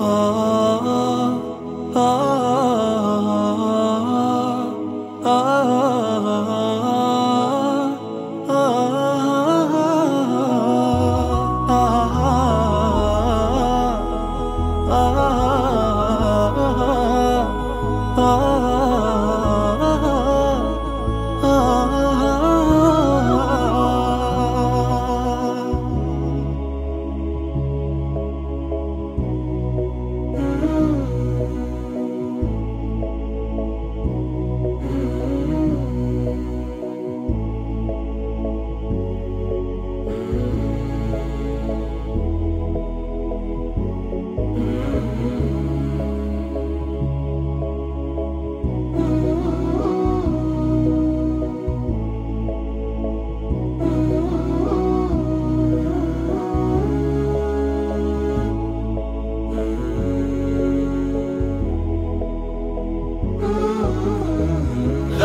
ah, ah, ah, ah. ah, ah, ah.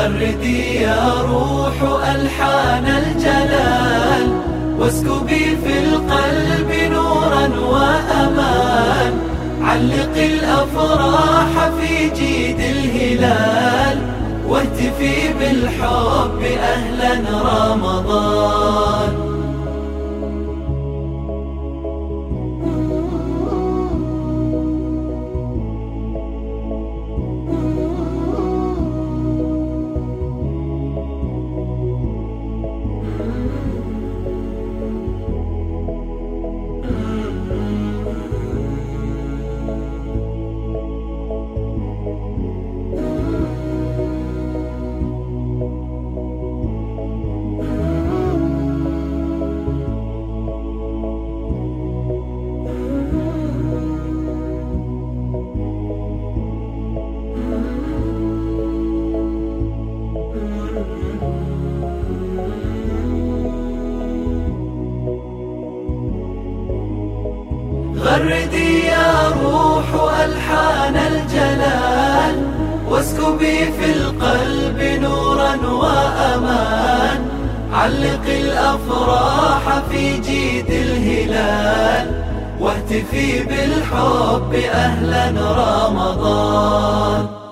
غردي يا روح ألحان الجلال. واسكبي في القلب نورا وأمان. علق الأفراح في جيد الهلال. واهتفي بالحب أهلا رمضان غردي يا روح ألحان الجلال. واسكبي في القلب نورا وأمان. علق الأفراح في جيد الهلال. واهتفي بالحب أهلا رمضان.